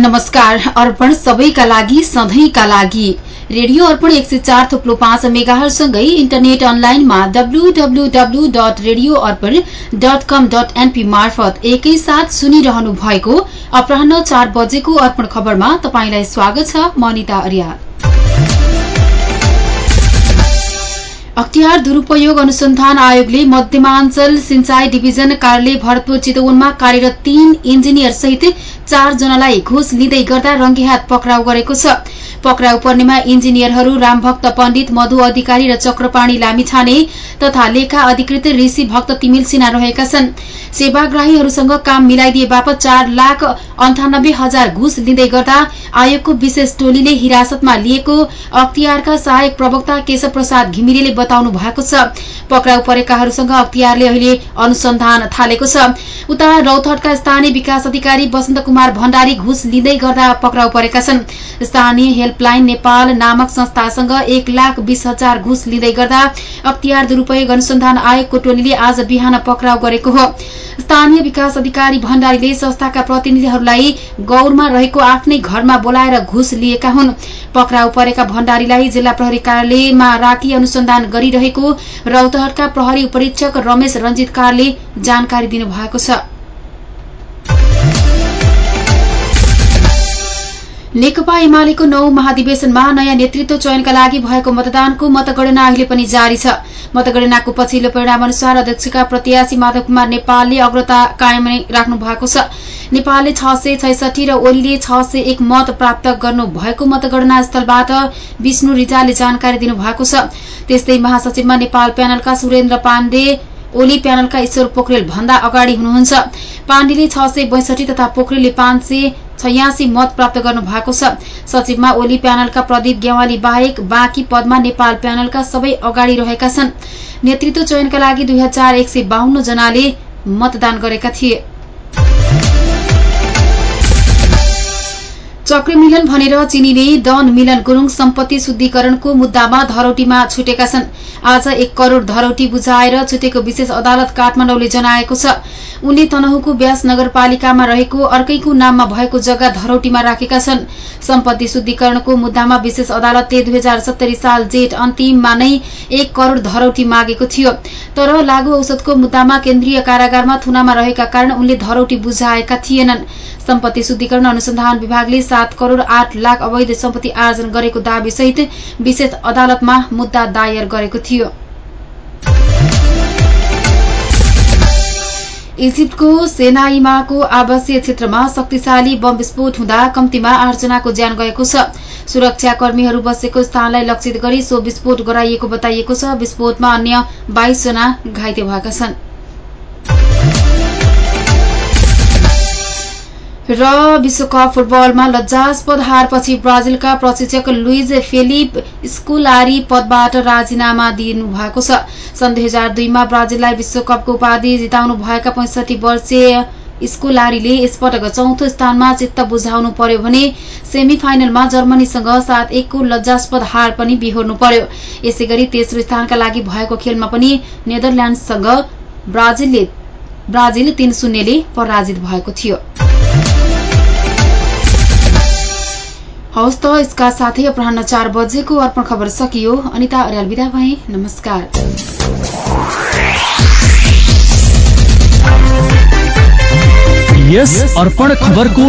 नमस्कार अर्पण सबैका लागि सधैँका लागि। रेडियो अर्पण एक सय चार थुप्लो पाँच मेगाहरूसँगै इन्टरनेट अनलाइनमा W W W dot radio Arpan dot com dot NP मार्फत एकैसाथ सुनिरहनु भएको अपराह चार बजेको अर्पण खबरमा तपाईँलाई स्वागत छ मनिता अर्या अख्तियार दुरूपयोग अनुसन्धान आयोगले मध्यमाञ्चल सिंचाई डिभिजन कार्यालय भरतपुर चितवनमा कार्यरत तीन इन्जिनियर सहित चारजनालाई घुस लिँदै गर्दा रंगेहात पक्राउ गरेको छ। पक्राउ पर्नेमा इन्जिनियरहरू रामभक्त पण्डित मधु अधिकारी र चक्रपाणी लामिछाने तथा लेखा अधिकृत ऋषि भक्त तिमिल सिन्हा रहेका छन्। सेवाग्राहीहरूसँग काम मिलाइदिए बापत चार लाख अन्ठानब्बे हजार घुस लिँदै गर्दा आयोगको विशेष टोलीले हिरासतमा लिएको अख्तियारका सहायक प्रवक्ता केशव प्रसाद घिमिरेले बताउनु भएको छ। पक्राउ परेकाहरूसँग अख्तियारले अहिले अनुसन्धान थालेको छ। उता रौथटका स्थानीय विकास अधिकारी वसन्त कुमार भण्डारी घुस लिँदै गर्दा पक्राउ परेका छन्। स्थानीय हेल्पलाइन नेपाल नामक संस्थासँग एक लाख बीस हजार घुस लिँदै गर्दा अख्तियार दुरूपयोग अनुसन्धान आयोगको टोलीले आज बिहान पक्राउ गरेको हो। स्थानीय विकास अधिकारी भण्डारीले संस्थाका प्रतिनिधिहरूलाई गौरमा रहेको आफ्नै घरमा बोलाएर घुस लिएका हुन्। पक्राउ परेका भण्डारीलाई जिल्ला प्रहरी कार्यालयमा राखी अनुसन्धान गरिरहेको रौतहटका प्रहरी उपरीक्षक रमेश रञ्जित कारले जानकारी दिनुभएको छ। नेकपा एमालेको नौ महाधिवेशनमा नयाँ नेतृत्व चयनका लागि भएको मतदानको मतगणना अहिले पनि जारी छ। मतगणनाको पछिल्लो परिणाम अनुसार अध्यक्षका प्रत्याशी माधव कुमार नेपालले अग्रता कायम राख्नु भएको छ। नेपालले छ सय छैसठी र ओलीले छ सय एक मत प्राप्त गर्नु भएको मतगणना स्थलबाट विष्णु रिजालले जानकारी दिनुभएको छ। त्यस्तै महासचिवमा नेपाल प्यानलका सुरेन्द्र पाण्डे ओली प्यानलका ईश्वर पोखरेल भन्दा अगाडि हुनुहुन्छ। पाण्डेले छ तथा पोखरेलले पाँच छयासी मत प्राप्त गर्नु भएको छ। सचिवमा ओली प्यानलका प्रदीप गेवाली बाहेक बाँकी पदमा नेपाल प्यानलका सबै अगाडि रहेका छन्। नेतृत्व चयनका लागि दुई हजार एक सय बाहन्न जनाले मतदान गरेका थिए। चक्रमिलन भनेर चिनिने डन मिलन गुरूङ सम्पत्ति शुद्धिकरणको मुद्दामा धरौटीमा छुटेका छन्। आज एक करोड़ धरौटी बुझाएर छुटेको विशेष अदालत काठमाडौँले जनाएको छ। उनले तनहुको व्यास नगरपालिकामा रहेको अर्कैको नाममा भएको जग्गा धरौटीमा राखेका छन्। सम्पत्ति शुद्धिकरणको मुद्दामा विशेष अदालतले दुई हजार सत्तरी साल जेठ अन्तिममा नै एक करोड़ धरौटी मागेको थियो। तर लागू औषधको मुद्दामा केन्द्रीय कारागारमा थुनामा रहेका कारण उनले धरौटी बुझाएका थिएनन्। सम्पत्ति शुद्धिकरण अनुसन्धान विभागले सात करोड़ आठ लाख अवैध सम्पत्ति आर्जन गरेको दावीसहित विशेष अदालतमा मुद्दा दायर गरेको थियो। इजिप्टको सेनाइमाको आवासीय क्षेत्रमा शक्तिशाली बम विस्फोट हुँदा कम्तीमा आठजनाको ज्यान गएको छ। सुरक्षाकर्मीहरू बसेको स्थानलाई लक्षित गरी सो विस्फोट गराइएको बताइएको छ। विस्फोटमा अन्य बाइसजना घाइते भएका छन्। र विश्वकप फुटबलमा लज्जास्पद हारपछि ब्राजिलका प्रशिक्षक लुइज फेलिप स्कुलारी पदबाट राजीनामा दिनुभएको छ। सन् दुई हजार दुईमा ब्राजिललाई विश्वकपको उपाधि जिताउनु भएका पैंसठी वर्षीय स्कुलारीले यसपटक चौथो स्थानमा चित्त बुझाउनु पर्यो भने सेमी फाइनलमा जर्मनीसँग सात एकको लज्जास्पद हार पनि बिहोर्नु पर्यो। यसै गरी तेस्रो स्थानका लागि भएको खेलमा पनि नेदरल्याण्डसँग ब्राजिल तीन शून्यले पराजित भएको थियो। हवस् त यसका साथै अपराह चार बजेको अर्पण खबर सकियो। अनिता अर्याल विदा भए। नमस्कार। यस अर्पण खबरको